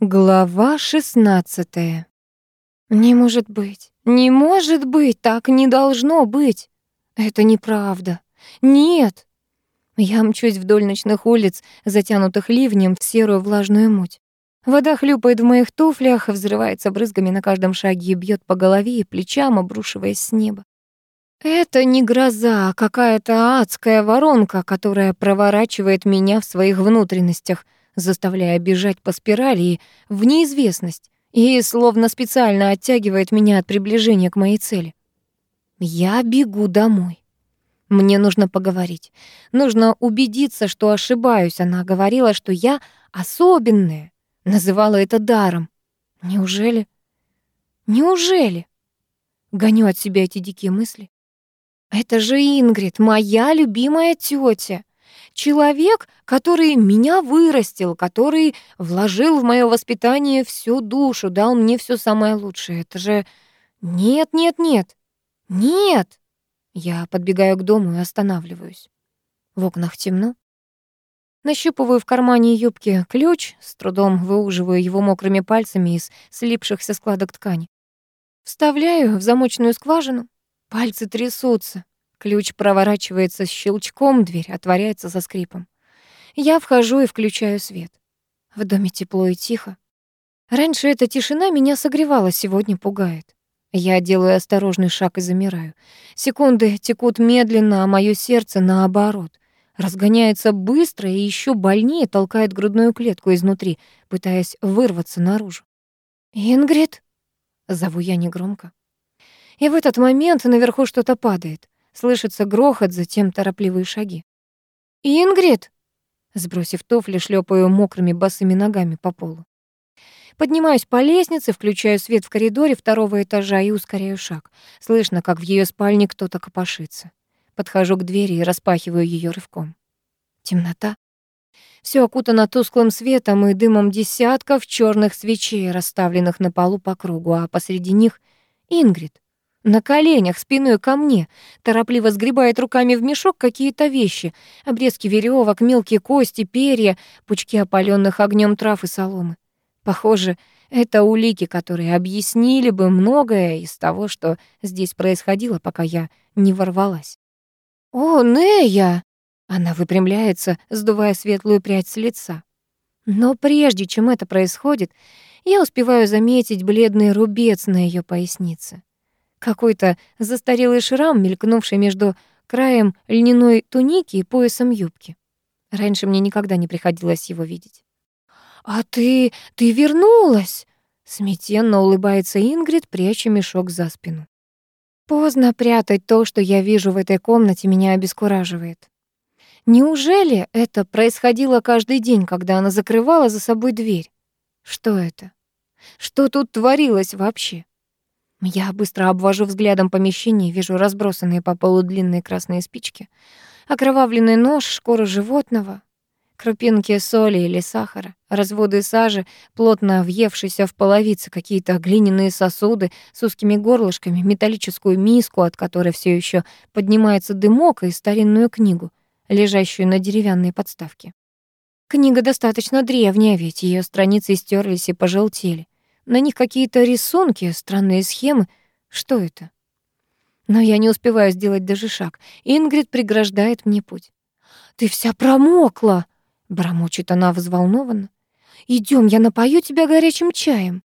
Глава 16. Не может быть. Не может быть, так не должно быть. Это неправда. Нет. Я мчусь вдоль ночных улиц, затянутых ливнем в серую влажную муть. Вода хлюпает в моих туфлях, взрывается брызгами на каждом шаге и бьет по голове и плечам, обрушиваясь с неба. Это не гроза, а какая-то адская воронка, которая проворачивает меня в своих внутренностях, заставляя бежать по спирали и в неизвестность, и словно специально оттягивает меня от приближения к моей цели. Я бегу домой. Мне нужно поговорить. Нужно убедиться, что ошибаюсь. Она говорила, что я особенная. Называла это даром. Неужели? Неужели? Гоню от себя эти дикие мысли. Это же Ингрид, моя любимая тетя. Человек, который меня вырастил, который вложил в мое воспитание всю душу, дал мне все самое лучшее. Это же... Нет, нет, нет. Нет. Я подбегаю к дому и останавливаюсь. В окнах темно. Нащупываю в кармане юбки ключ, с трудом выуживаю его мокрыми пальцами из слипшихся складок ткани. Вставляю в замочную скважину. Пальцы трясутся. Ключ проворачивается с щелчком, дверь отворяется со скрипом. Я вхожу и включаю свет. В доме тепло и тихо. Раньше эта тишина меня согревала, сегодня пугает. Я делаю осторожный шаг и замираю. Секунды текут медленно, а мое сердце наоборот. Разгоняется быстро и еще больнее толкает грудную клетку изнутри, пытаясь вырваться наружу. «Ингрид?» — зову я негромко. И в этот момент наверху что-то падает. Слышится грохот, затем торопливые шаги. «Ингрид!» Сбросив туфли, шлепаю мокрыми босыми ногами по полу. Поднимаюсь по лестнице, включаю свет в коридоре второго этажа и ускоряю шаг. Слышно, как в ее спальне кто-то копошится. Подхожу к двери и распахиваю ее рывком. Темнота. Все окутано тусклым светом и дымом десятков черных свечей, расставленных на полу по кругу, а посреди них — Ингрид на коленях, спиной ко мне, торопливо сгребает руками в мешок какие-то вещи, обрезки веревок, мелкие кости, перья, пучки опаленных огнем трав и соломы. Похоже, это улики, которые объяснили бы многое из того, что здесь происходило, пока я не ворвалась. «О, Нея!» Она выпрямляется, сдувая светлую прядь с лица. Но прежде чем это происходит, я успеваю заметить бледный рубец на ее пояснице. Какой-то застарелый шрам, мелькнувший между краем льняной туники и поясом юбки. Раньше мне никогда не приходилось его видеть. «А ты... ты вернулась!» Смятенно улыбается Ингрид, пряча мешок за спину. Поздно прятать то, что я вижу в этой комнате, меня обескураживает. Неужели это происходило каждый день, когда она закрывала за собой дверь? Что это? Что тут творилось вообще? Я быстро обвожу взглядом помещение, вижу разбросанные по полу длинные красные спички, окровавленный нож, шкуру животного, крупинки соли или сахара, разводы сажи, плотно въевшиеся в половицы, какие-то глиняные сосуды с узкими горлышками, металлическую миску, от которой все еще поднимается дымок, и старинную книгу, лежащую на деревянной подставке. Книга достаточно древняя, ведь ее страницы стерлись и пожелтели. На них какие-то рисунки, странные схемы. Что это? Но я не успеваю сделать даже шаг. Ингрид преграждает мне путь. «Ты вся промокла!» — бормочет она взволнованно. Идем, я напою тебя горячим чаем».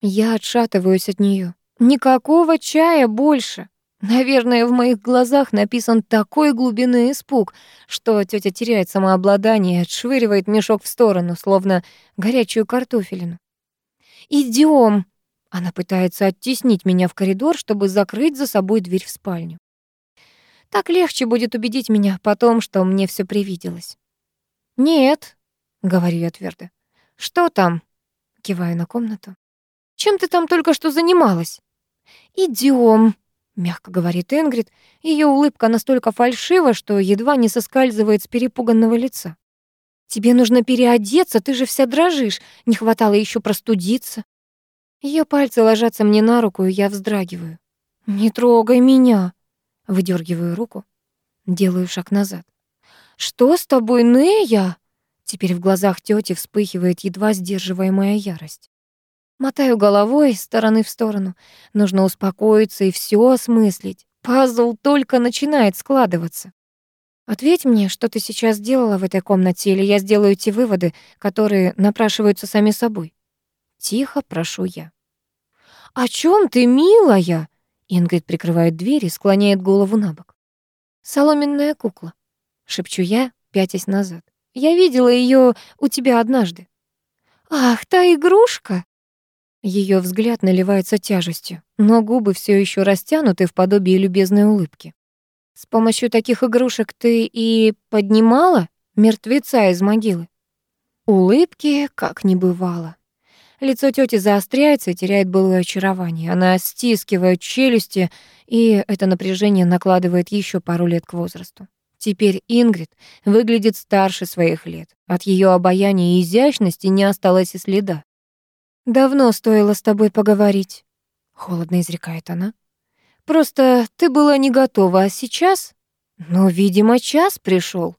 Я отшатываюсь от нее. Никакого чая больше. Наверное, в моих глазах написан такой глубины испуг, что тетя теряет самообладание и отшвыривает мешок в сторону, словно горячую картофелину. Идем. Она пытается оттеснить меня в коридор, чтобы закрыть за собой дверь в спальню. Так легче будет убедить меня потом, что мне все привиделось. «Нет», — говорю я твердо. «Что там?» — киваю на комнату. «Чем ты там только что занималась?» Идем, мягко говорит Ингрид. Ее улыбка настолько фальшива, что едва не соскальзывает с перепуганного лица. Тебе нужно переодеться, ты же вся дрожишь. Не хватало еще простудиться. Ее пальцы ложатся мне на руку, и я вздрагиваю. Не трогай меня. Выдергиваю руку, делаю шаг назад. Что с тобой, Нея? Теперь в глазах тети вспыхивает едва сдерживаемая ярость. Мотаю головой из стороны в сторону. Нужно успокоиться и все осмыслить. Пазл только начинает складываться. Ответь мне, что ты сейчас делала в этой комнате, или я сделаю те выводы, которые напрашиваются сами собой. Тихо прошу я. «О чем ты, милая?» Ингрид прикрывает дверь и склоняет голову на бок. «Соломенная кукла», — шепчу я, пятясь назад. «Я видела ее у тебя однажды». «Ах, та игрушка!» Ее взгляд наливается тяжестью, но губы все еще растянуты в подобии любезной улыбки. С помощью таких игрушек ты и поднимала мертвеца из могилы? Улыбки как не бывало. Лицо тети заостряется и теряет былое очарование. Она стискивает челюсти, и это напряжение накладывает еще пару лет к возрасту. Теперь Ингрид выглядит старше своих лет. От ее обаяния и изящности не осталось и следа. «Давно стоило с тобой поговорить», — холодно изрекает она. Просто ты была не готова, а сейчас? Ну, видимо, час пришел.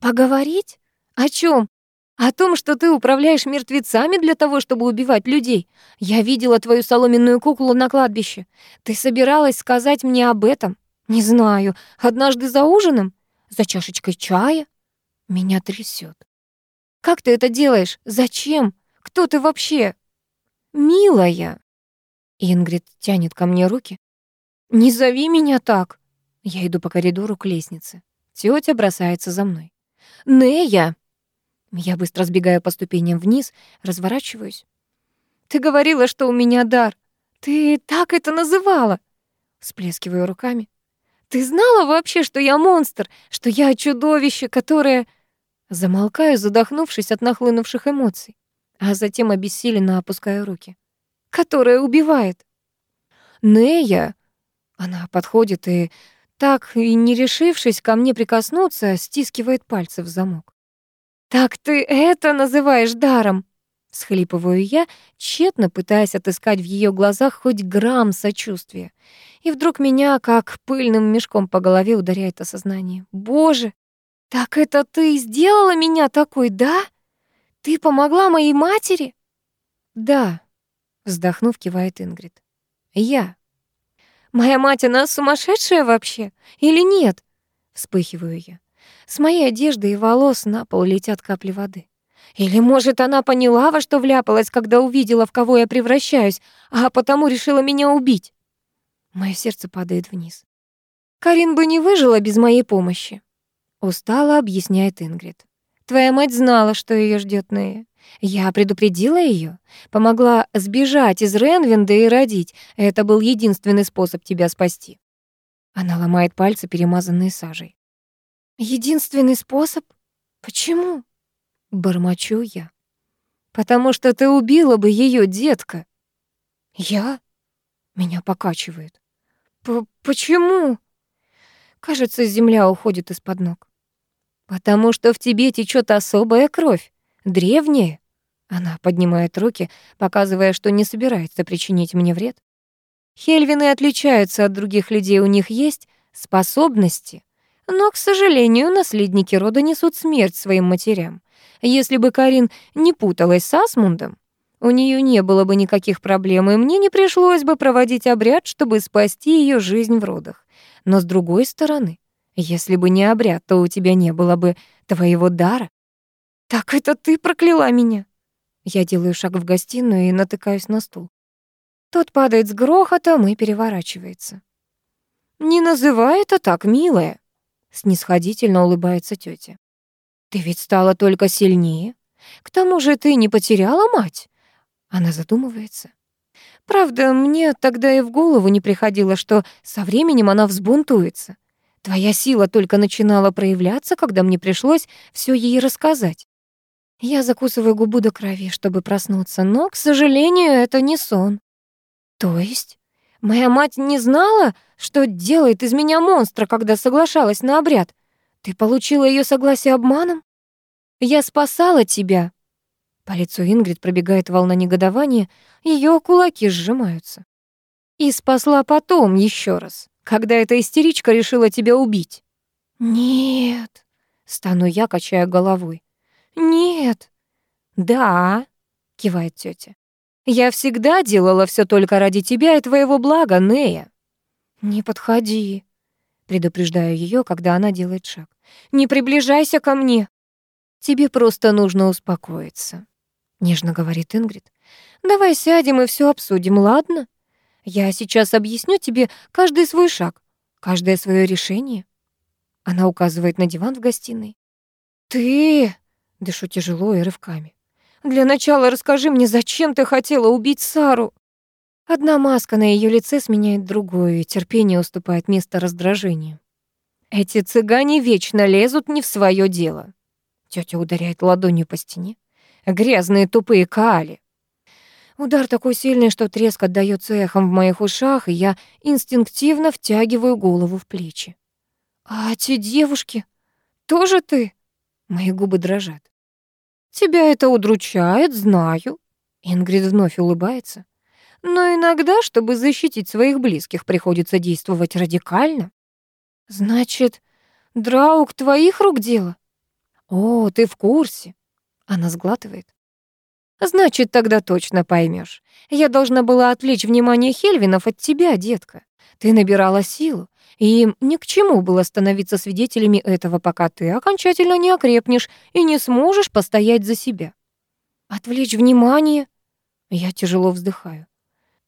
Поговорить? О чем? О том, что ты управляешь мертвецами для того, чтобы убивать людей. Я видела твою соломенную куклу на кладбище. Ты собиралась сказать мне об этом? Не знаю, однажды за ужином? За чашечкой чая? Меня трясет. Как ты это делаешь? Зачем? Кто ты вообще? Милая. Ингрид тянет ко мне руки. «Не зови меня так!» Я иду по коридору к лестнице. Тётя бросается за мной. «Нея!» Я быстро сбегаю по ступеням вниз, разворачиваюсь. «Ты говорила, что у меня дар. Ты так это называла!» Всплескиваю руками. «Ты знала вообще, что я монстр, что я чудовище, которое...» Замолкаю, задохнувшись от нахлынувших эмоций, а затем обессиленно опускаю руки. «Которое убивает!» «Нея!» Она подходит и, так и не решившись ко мне прикоснуться, стискивает пальцы в замок. «Так ты это называешь даром?» Схлипываю я, тщетно пытаясь отыскать в ее глазах хоть грамм сочувствия. И вдруг меня, как пыльным мешком по голове, ударяет осознание. «Боже, так это ты сделала меня такой, да? Ты помогла моей матери?» «Да», — вздохнув, кивает Ингрид. «Я». Моя мать, она сумасшедшая вообще? Или нет? Вспыхиваю я. С моей одежды и волос на пол летят капли воды. Или, может, она поняла, во что вляпалась, когда увидела, в кого я превращаюсь, а потому решила меня убить? Мое сердце падает вниз. Карин бы не выжила без моей помощи. Устало объясняет Ингрид. Твоя мать знала, что ее ждет Нея. Я предупредила ее, помогла сбежать из Ренвинда и родить. Это был единственный способ тебя спасти. Она ломает пальцы, перемазанные сажей. Единственный способ? Почему? Бормочу я. Потому что ты убила бы ее, детка. Я? Меня покачивает. П Почему? Кажется, земля уходит из-под ног. Потому что в тебе течет особая кровь. Древние? Она поднимает руки, показывая, что не собирается причинить мне вред. Хельвины отличаются от других людей, у них есть способности. Но, к сожалению, наследники рода несут смерть своим матерям. Если бы Карин не путалась с Асмундом, у нее не было бы никаких проблем, и мне не пришлось бы проводить обряд, чтобы спасти ее жизнь в родах. Но с другой стороны, если бы не обряд, то у тебя не было бы твоего дара. «Так это ты прокляла меня?» Я делаю шаг в гостиную и натыкаюсь на стул. Тот падает с грохотом и переворачивается. «Не называй это так, милая!» Снисходительно улыбается тетя. «Ты ведь стала только сильнее. К тому же ты не потеряла мать?» Она задумывается. «Правда, мне тогда и в голову не приходило, что со временем она взбунтуется. Твоя сила только начинала проявляться, когда мне пришлось все ей рассказать. Я закусываю губу до крови, чтобы проснуться, но, к сожалению, это не сон. То есть моя мать не знала, что делает из меня монстра, когда соглашалась на обряд? Ты получила ее согласие обманом? Я спасала тебя. По лицу Ингрид пробегает волна негодования, ее кулаки сжимаются. И спасла потом еще раз, когда эта истеричка решила тебя убить. Нет, стану я, качая головой. Нет. Да, кивает тетя. Я всегда делала все только ради тебя и твоего блага, Нея. Не подходи, предупреждаю ее, когда она делает шаг. Не приближайся ко мне. Тебе просто нужно успокоиться, нежно говорит Ингрид. Давай сядем и все обсудим, ладно? Я сейчас объясню тебе каждый свой шаг, каждое свое решение. Она указывает на диван в гостиной. Ты, дышу тяжело и рывками. Для начала расскажи мне, зачем ты хотела убить Сару? Одна маска на ее лице сменяет другую, и терпение уступает место раздражению. Эти цыгане вечно лезут не в свое дело. Тетя ударяет ладонью по стене. Грязные тупые каали. Удар такой сильный, что треск отдаётся эхом в моих ушах, и я инстинктивно втягиваю голову в плечи. «А те девушки? Тоже ты?» Мои губы дрожат. «Тебя это удручает, знаю». Ингрид вновь улыбается. «Но иногда, чтобы защитить своих близких, приходится действовать радикально». «Значит, Драук твоих рук дело?» «О, ты в курсе». Она сглатывает. Значит, тогда точно поймешь. Я должна была отвлечь внимание Хельвинов от тебя, детка. Ты набирала силу, и им ни к чему было становиться свидетелями этого, пока ты окончательно не окрепнешь и не сможешь постоять за себя. Отвлечь внимание? Я тяжело вздыхаю.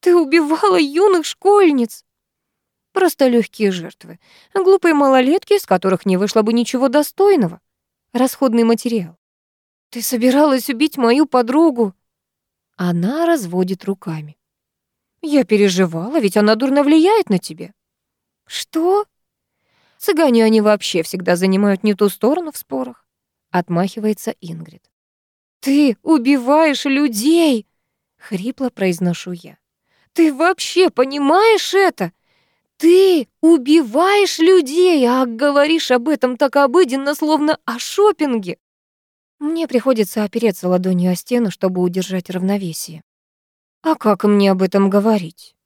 Ты убивала юных школьниц. Просто легкие жертвы. Глупые малолетки, из которых не вышло бы ничего достойного. Расходный материал. «Ты собиралась убить мою подругу?» Она разводит руками. «Я переживала, ведь она дурно влияет на тебя». «Что?» «Цыгане они вообще всегда занимают не ту сторону в спорах», — отмахивается Ингрид. «Ты убиваешь людей!» — хрипло произношу я. «Ты вообще понимаешь это? Ты убиваешь людей, а говоришь об этом так обыденно, словно о шопинге. Мне приходится опереться ладонью о стену, чтобы удержать равновесие. А как мне об этом говорить?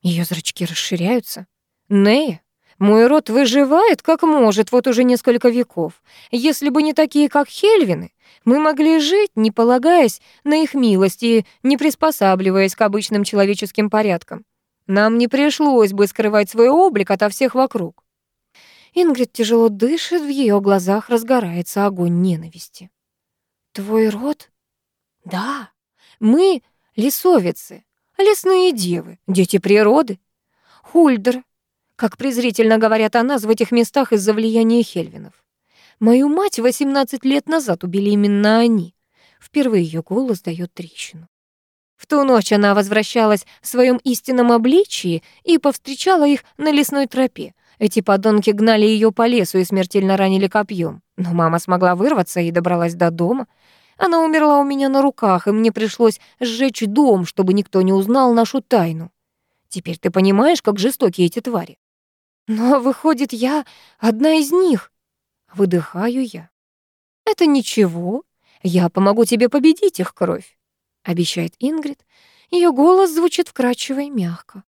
Ее зрачки расширяются. Нея, мой род выживает как может вот уже несколько веков. Если бы не такие, как Хельвины, мы могли жить, не полагаясь на их милость и не приспосабливаясь к обычным человеческим порядкам. Нам не пришлось бы скрывать свой облик ото всех вокруг. Ингрид тяжело дышит, в ее глазах разгорается огонь ненависти. Твой род? Да, мы лесовицы, лесные девы, дети природы. Хульдер, как презрительно говорят о нас в этих местах из-за влияния Хельвинов. Мою мать 18 лет назад убили именно они. Впервые ее голос дает трещину. В ту ночь она возвращалась в своем истинном обличии и повстречала их на лесной тропе. Эти подонки гнали ее по лесу и смертельно ранили копьем. Но мама смогла вырваться и добралась до дома. Она умерла у меня на руках, и мне пришлось сжечь дом, чтобы никто не узнал нашу тайну. Теперь ты понимаешь, как жестоки эти твари. Но, выходит, я одна из них. Выдыхаю я. Это ничего. Я помогу тебе победить их кровь, обещает Ингрид. Ее голос звучит вкрадчиво и мягко.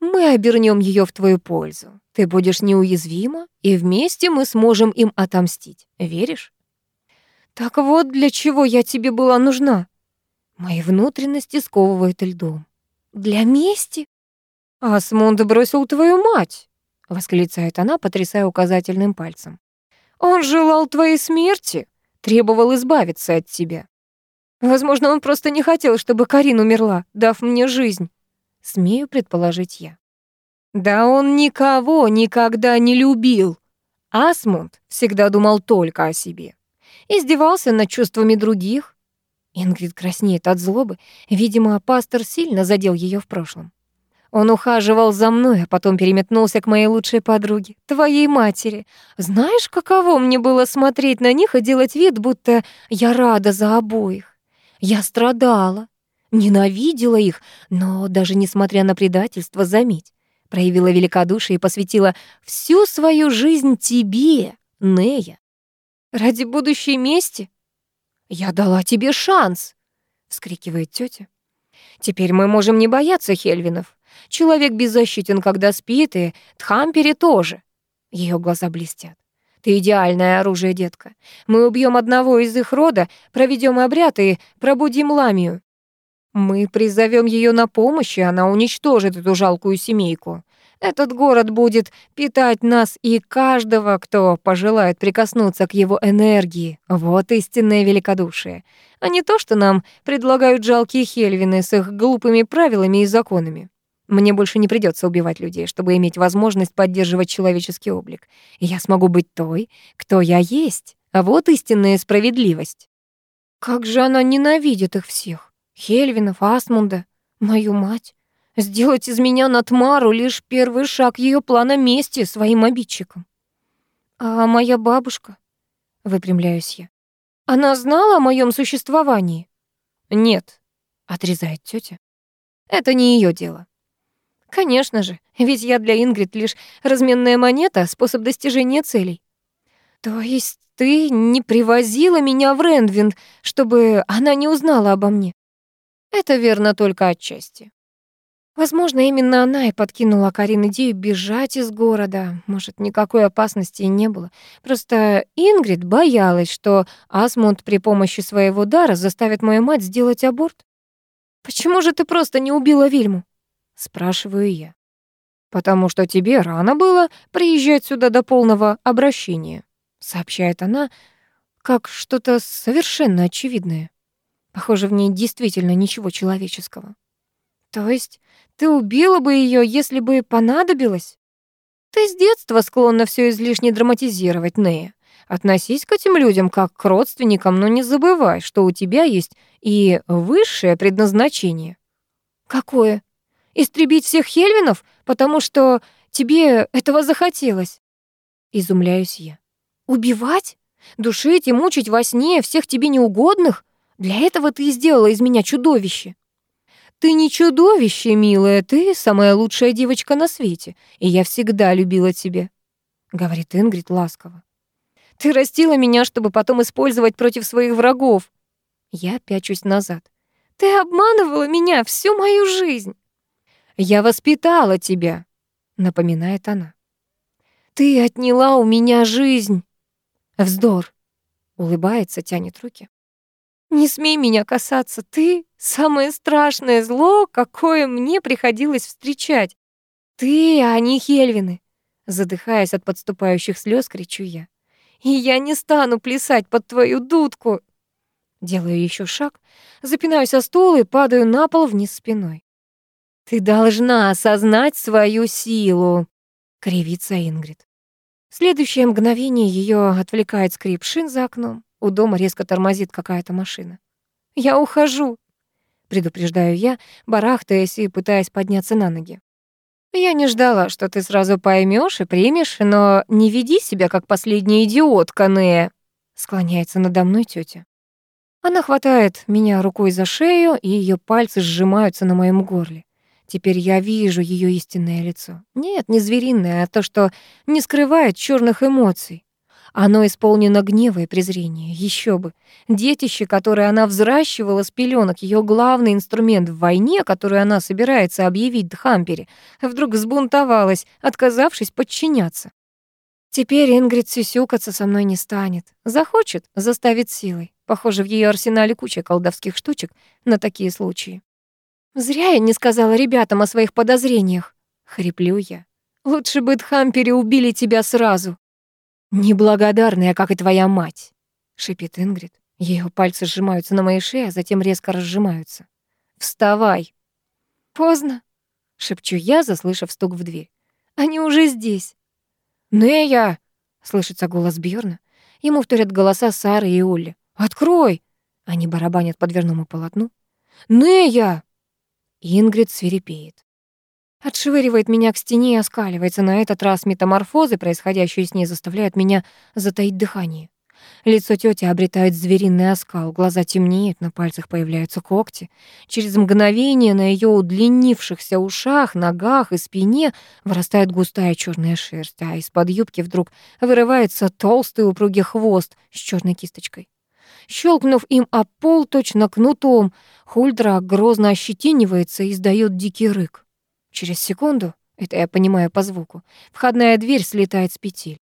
Мы обернем ее в твою пользу. Ты будешь неуязвима, и вместе мы сможем им отомстить. Веришь? Так вот для чего я тебе была нужна. Мои внутренности сковывают льдом. Для мести? Асмунд бросил твою мать, восклицает она, потрясая указательным пальцем. Он желал твоей смерти, требовал избавиться от тебя. Возможно, он просто не хотел, чтобы Карин умерла, дав мне жизнь. Смею предположить я. Да он никого никогда не любил. Асмунд всегда думал только о себе издевался над чувствами других. Ингрид краснеет от злобы. Видимо, пастор сильно задел ее в прошлом. Он ухаживал за мной, а потом переметнулся к моей лучшей подруге, твоей матери. Знаешь, каково мне было смотреть на них и делать вид, будто я рада за обоих. Я страдала, ненавидела их, но даже несмотря на предательство, заметь, проявила великодушие и посвятила всю свою жизнь тебе, Нея. Ради будущей мести? Я дала тебе шанс, вскрикивает тетя. Теперь мы можем не бояться Хельвинов. Человек беззащитен, когда спит, и Тхампери тоже. Ее глаза блестят. Ты идеальное оружие, детка. Мы убьем одного из их рода, проведем обряд и пробудим ламию. Мы призовем ее на помощь, и она уничтожит эту жалкую семейку. Этот город будет питать нас и каждого, кто пожелает прикоснуться к его энергии. Вот истинное великодушие. А не то, что нам предлагают жалкие хельвины с их глупыми правилами и законами. Мне больше не придется убивать людей, чтобы иметь возможность поддерживать человеческий облик. Я смогу быть той, кто я есть. А вот истинная справедливость. Как же она ненавидит их всех. Хельвинов, Асмунда, мою мать. Сделать из меня Натмару лишь первый шаг ее плана мести своим обидчикам. А моя бабушка, выпрямляюсь я, она знала о моем существовании? Нет, отрезает тетя. Это не ее дело. Конечно же, ведь я для Ингрид лишь разменная монета, способ достижения целей. То есть ты не привозила меня в Рендвинд, чтобы она не узнала обо мне? Это верно только отчасти. Возможно, именно она и подкинула Карин идею бежать из города. Может, никакой опасности и не было. Просто Ингрид боялась, что Асмунд при помощи своего дара заставит мою мать сделать аборт. «Почему же ты просто не убила Вильму?» — спрашиваю я. «Потому что тебе рано было приезжать сюда до полного обращения», — сообщает она, как что-то совершенно очевидное. Похоже, в ней действительно ничего человеческого. То есть ты убила бы ее, если бы понадобилось? Ты с детства склонна все излишне драматизировать, Нея. Относись к этим людям как к родственникам, но не забывай, что у тебя есть и высшее предназначение. Какое? Истребить всех Хельвинов, потому что тебе этого захотелось? Изумляюсь я. Убивать? Душить и мучить во сне всех тебе неугодных? Для этого ты и сделала из меня чудовище. «Ты не чудовище, милая, ты самая лучшая девочка на свете, и я всегда любила тебя», — говорит Ингрид ласково. «Ты растила меня, чтобы потом использовать против своих врагов». Я пячусь назад. «Ты обманывала меня всю мою жизнь». «Я воспитала тебя», — напоминает она. «Ты отняла у меня жизнь». «Вздор», — улыбается, тянет руки. «Не смей меня касаться, ты — самое страшное зло, какое мне приходилось встречать. Ты, а не Хельвины!» Задыхаясь от подступающих слез, кричу я. «И я не стану плясать под твою дудку!» Делаю еще шаг, запинаюсь о стул и падаю на пол вниз спиной. «Ты должна осознать свою силу!» — кривится Ингрид. В следующее мгновение ее отвлекает скрип шин за окном. У дома резко тормозит какая-то машина. «Я ухожу», — предупреждаю я, барахтаясь и пытаясь подняться на ноги. «Я не ждала, что ты сразу поймешь и примешь, но не веди себя как последняя идиотка, Нея», — склоняется надо мной тетя. Она хватает меня рукой за шею, и ее пальцы сжимаются на моем горле. Теперь я вижу ее истинное лицо. Нет, не звериное, а то, что не скрывает черных эмоций. Оно исполнено гнева и презрения. Еще бы. Детище, которое она взращивала с пеленок, ее главный инструмент в войне, которую она собирается объявить Дхампере, вдруг взбунтовалась, отказавшись подчиняться. Теперь Ингрид сюсюкаться со мной не станет. Захочет — заставит силой. Похоже, в ее арсенале куча колдовских штучек на такие случаи. «Зря я не сказала ребятам о своих подозрениях», — хриплю я. «Лучше бы Дхампере убили тебя сразу». «Неблагодарная, как и твоя мать», — шипит Ингрид. Ее пальцы сжимаются на моей шее, а затем резко разжимаются. «Вставай!» «Поздно», — шепчу я, заслышав стук в дверь. «Они уже здесь». «Нея!» — слышится голос Бьорна. Ему вторят голоса Сары и Олли. «Открой!» Они барабанят по дверному полотну. «Нея!» Ингрид свирепеет. Отшвыривает меня к стене и оскаливается. На этот раз метаморфозы, происходящие с ней, заставляют меня затаить дыхание. Лицо тети обретает звериный оскал, глаза темнеют, на пальцах появляются когти. Через мгновение на ее удлинившихся ушах, ногах и спине вырастает густая черная шерсть, а из-под юбки вдруг вырывается толстый упругий хвост с черной кисточкой. Щелкнув им о пол точно кнутом, Хульдра грозно ощетинивается и издает дикий рык. Через секунду, это я понимаю по звуку, входная дверь слетает с петель.